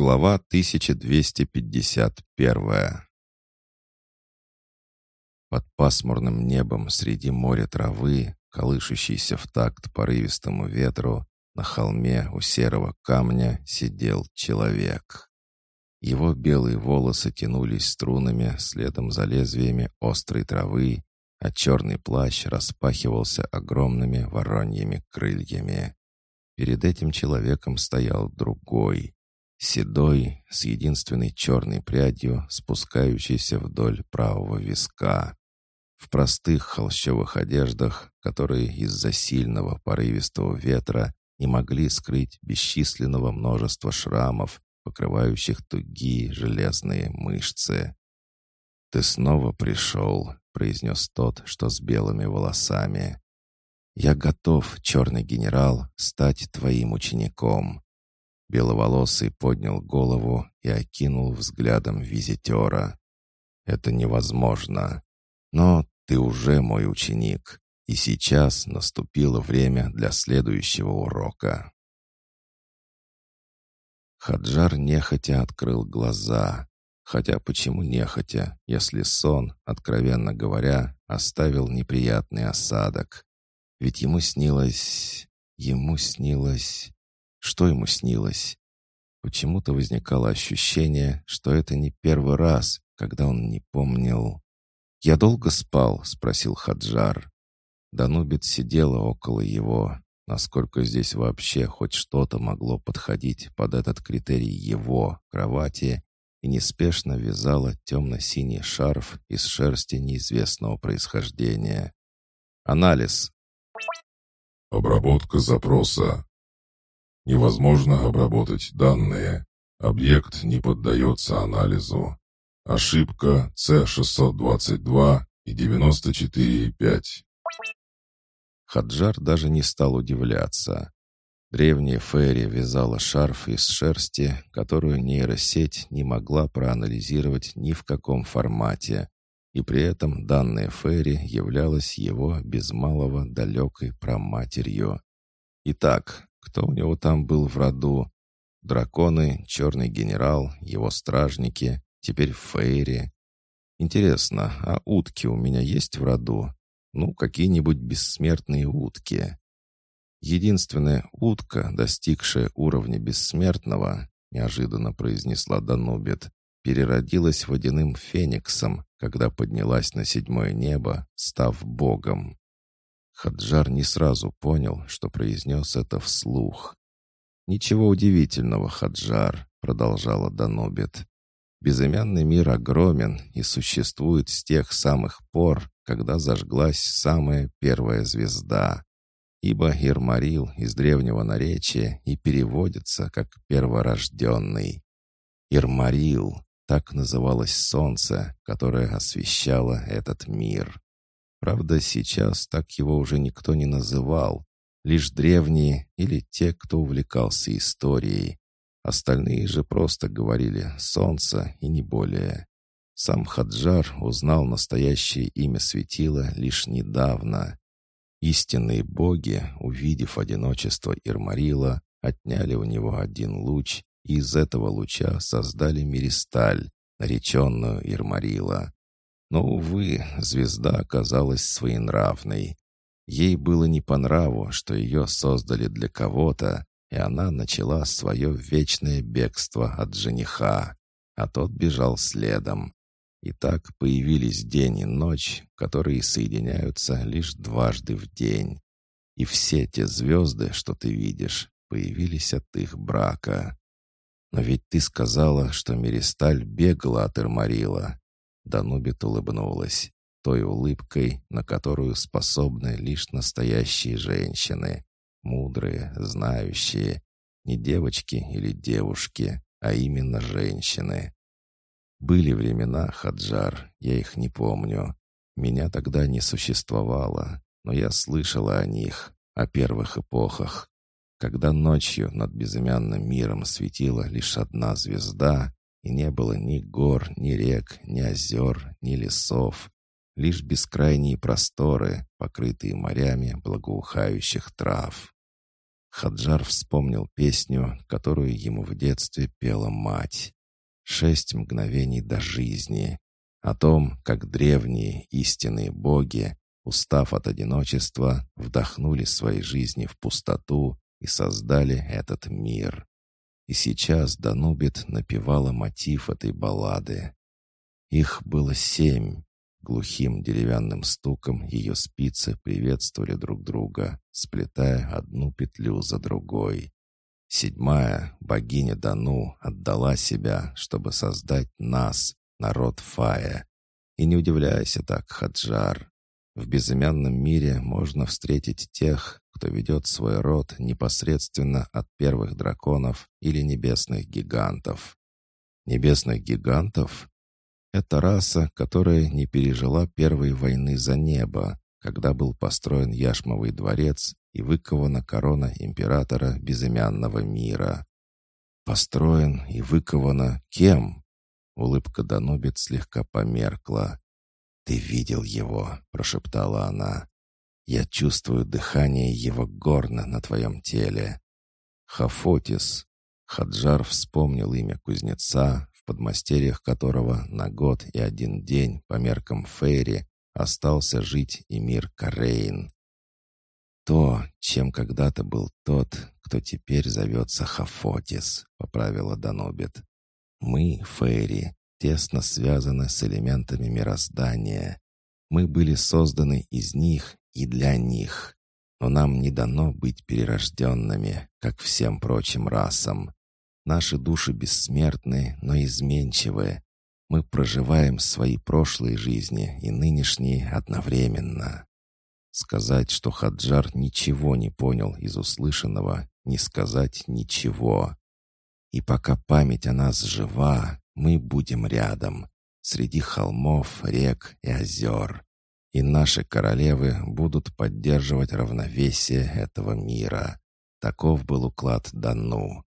Глава 1251 Под пасмурным небом среди моря травы, колышущейся в такт порывистому ветру, на холме у серого камня сидел человек. Его белые волосы тянулись струнами следом за лезвиями острой травы, а черный плащ распахивался огромными вороньими крыльями. Перед этим человеком стоял другой, седой, с единственной черной прядью, спускающейся вдоль правого виска. В простых холщовых одеждах, которые из-за сильного порывистого ветра не могли скрыть бесчисленного множества шрамов, покрывающих тугие железные мышцы. «Ты снова пришел», — произнес тот, что с белыми волосами. «Я готов, черный генерал, стать твоим учеником. Беловолосый поднял голову и окинул взглядом визитера. «Это невозможно. Но ты уже мой ученик, и сейчас наступило время для следующего урока». Хаджар нехотя открыл глаза. Хотя почему нехотя, если сон, откровенно говоря, оставил неприятный осадок? Ведь ему снилось... Ему снилось... Что ему снилось? Почему-то возникало ощущение, что это не первый раз, когда он не помнил. «Я долго спал?» — спросил Хаджар. Данубит сидела около его. Насколько здесь вообще хоть что-то могло подходить под этот критерий его кровати, и неспешно вязала темно-синий шарф из шерсти неизвестного происхождения. «Анализ». «Обработка запроса», Невозможно обработать данные. Объект не поддается анализу. Ошибка C622 и 94,5. Хаджар даже не стал удивляться. Древняя Ферри вязала шарф из шерсти, которую нейросеть не могла проанализировать ни в каком формате, и при этом данная Ферри являлась его без малого далекой проматерью. Итак, кто у него там был в роду? Драконы, черный генерал, его стражники, теперь Фейри. Интересно, а утки у меня есть в роду? Ну, какие-нибудь бессмертные утки. Единственная утка, достигшая уровня бессмертного, неожиданно произнесла Данубит, переродилась водяным фениксом, когда поднялась на седьмое небо, став богом. Хаджар не сразу понял, что произнес это вслух. «Ничего удивительного, Хаджар», — продолжала Данубит. «Безымянный мир огромен и существует с тех самых пор, когда зажглась самая первая звезда. Ибо Ирмарил из древнего наречия и переводится как «перворожденный». Ирмарил — так называлось солнце, которое освещало этот мир. Правда, сейчас так его уже никто не называл. Лишь древние или те, кто увлекался историей. Остальные же просто говорили «солнце» и не более. Сам Хаджар узнал настоящее имя светила лишь недавно. Истинные боги, увидев одиночество Ирмарила, отняли у него один луч и из этого луча создали Миристаль, нареченную Ирмарила. Но, увы, звезда оказалась своенравной. Ей было не по нраву, что ее создали для кого-то, и она начала свое вечное бегство от жениха, а тот бежал следом. И так появились день и ночь, которые соединяются лишь дважды в день. И все те звезды, что ты видишь, появились от их брака. Но ведь ты сказала, что Миристаль бегала от Эрмарила. Данубит улыбнулась, той улыбкой, на которую способны лишь настоящие женщины, мудрые, знающие, не девочки или девушки, а именно женщины. Были времена, Хаджар, я их не помню. Меня тогда не существовало, но я слышала о них, о первых эпохах, когда ночью над безымянным миром светила лишь одна звезда, и не было ни гор, ни рек, ни озер, ни лесов, лишь бескрайние просторы, покрытые морями благоухающих трав. Хаджар вспомнил песню, которую ему в детстве пела мать. «Шесть мгновений до жизни». О том, как древние истинные боги, устав от одиночества, вдохнули свои жизни в пустоту и создали этот мир. И сейчас Данубит напевала мотив этой баллады. Их было семь. Глухим деревянным стуком ее спицы приветствовали друг друга, сплетая одну петлю за другой. Седьмая, богиня Дану, отдала себя, чтобы создать нас, народ Фая. И не удивляйся так, Хаджар. В безымянном мире можно встретить тех, кто ведет свой род непосредственно от первых драконов или небесных гигантов. Небесных гигантов? Это раса, которая не пережила первой войны за небо, когда был построен Яшмовый дворец и выкована корона императора безымянного мира. Построен и выкована кем? Улыбка Данубит слегка померкла. «Ты видел его», — прошептала она. «Я чувствую дыхание его горна на твоем теле». «Хафотис». Хаджар вспомнил имя кузнеца, в подмастерьях которого на год и один день по меркам Фейри остался жить Эмир Карейн. «То, чем когда-то был тот, кто теперь зовется Хафотис», — поправила Данобит. «Мы, Фейри, тесно связаны с элементами мироздания. Мы были созданы из них и для них. Но нам не дано быть перерожденными, как всем прочим расам. Наши души бессмертны, но изменчивы. Мы проживаем свои прошлые жизни и нынешние одновременно. Сказать, что Хаджар ничего не понял из услышанного, не сказать ничего. И пока память о нас жива, мы будем рядом, среди холмов, рек и озер. И наши королевы будут поддерживать равновесие этого мира. Таков был уклад Дану.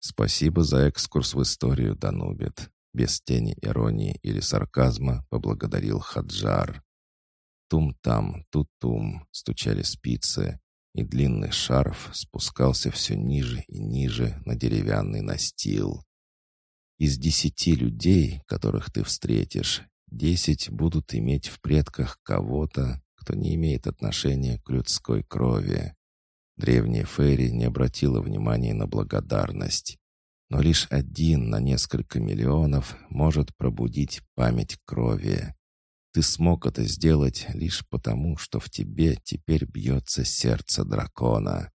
Спасибо за экскурс в историю, Данубит. Без тени иронии или сарказма поблагодарил Хаджар. Тум-там, тут-тум стучали спицы, и длинный шарф спускался все ниже и ниже на деревянный настил. Из десяти людей, которых ты встретишь, десять будут иметь в предках кого-то, кто не имеет отношения к людской крови. Древняя Ферри не обратила внимания на благодарность. Но лишь один на несколько миллионов может пробудить память крови. Ты смог это сделать лишь потому, что в тебе теперь бьется сердце дракона.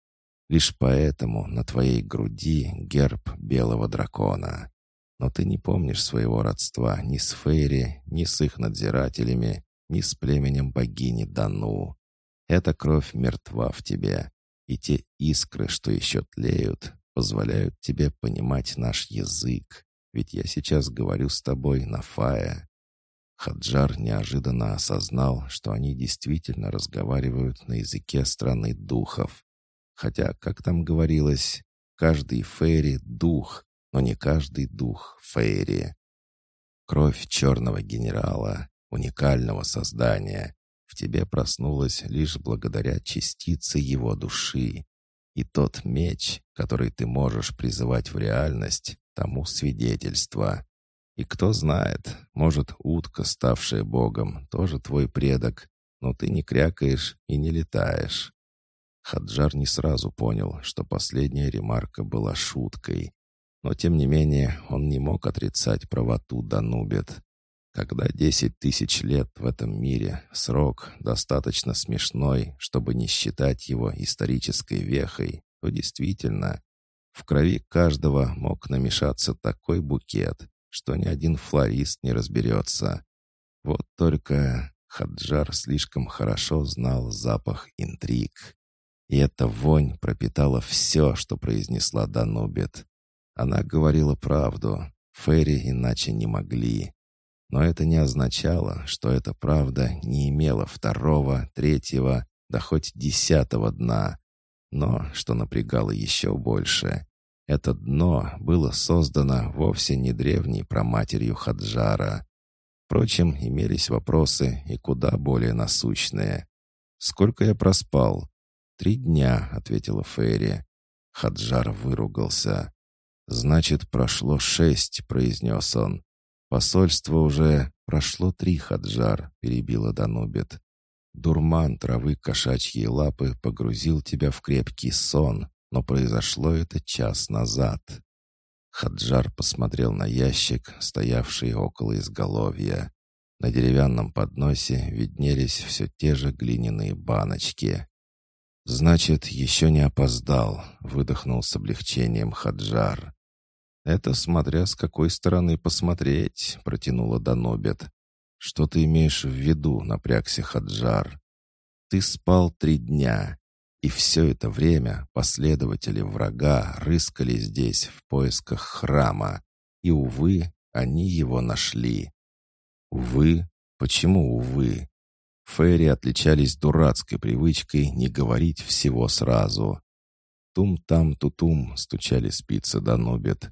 Лишь поэтому на твоей груди герб белого дракона. Но ты не помнишь своего родства ни с Фейри, ни с их надзирателями, ни с племенем богини Дану. Эта кровь мертва в тебе, и те искры, что еще тлеют, позволяют тебе понимать наш язык, ведь я сейчас говорю с тобой на Фае. Хаджар неожиданно осознал, что они действительно разговаривают на языке страны духов. Хотя, как там говорилось, каждый фейри — дух, но не каждый дух — фейри. Кровь черного генерала, уникального создания, в тебе проснулась лишь благодаря частице его души. И тот меч, который ты можешь призывать в реальность, тому свидетельство. И кто знает, может, утка, ставшая богом, тоже твой предок, но ты не крякаешь и не летаешь. Хаджар не сразу понял, что последняя ремарка была шуткой. Но, тем не менее, он не мог отрицать правоту Данубет. Когда десять тысяч лет в этом мире — срок достаточно смешной, чтобы не считать его исторической вехой, то действительно, в крови каждого мог намешаться такой букет, что ни один флорист не разберется. Вот только Хаджар слишком хорошо знал запах интриг. И эта вонь пропитала все, что произнесла Данубет. Она говорила правду, Ферри иначе не могли. Но это не означало, что эта правда не имела второго, третьего, да хоть десятого дна. Но, что напрягало еще больше, это дно было создано вовсе не древней проматерью Хаджара. Впрочем, имелись вопросы и куда более насущные. Сколько я проспал? «Три дня», — ответила Ферри. Хаджар выругался. «Значит, прошло шесть», — произнес он. «Посольство уже...» «Прошло три, Хаджар», — перебила Данубит. «Дурман травы кошачьей лапы погрузил тебя в крепкий сон, но произошло это час назад». Хаджар посмотрел на ящик, стоявший около изголовья. На деревянном подносе виднелись все те же глиняные баночки. «Значит, еще не опоздал», — выдохнул с облегчением Хаджар. «Это смотря с какой стороны посмотреть», — протянула Данобет. «Что ты имеешь в виду?» — напрягся Хаджар. «Ты спал три дня, и все это время последователи врага рыскали здесь в поисках храма, и, увы, они его нашли». «Увы? Почему увы?» Ферри отличались дурацкой привычкой не говорить всего сразу. «Тум-там-тутум», — стучали спицы Данубет.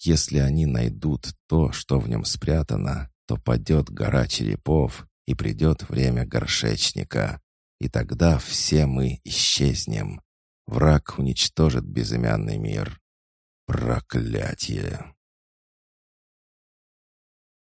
«Если они найдут то, что в нем спрятано, то падет гора черепов, и придет время горшечника. И тогда все мы исчезнем. Враг уничтожит безымянный мир. Проклятие!»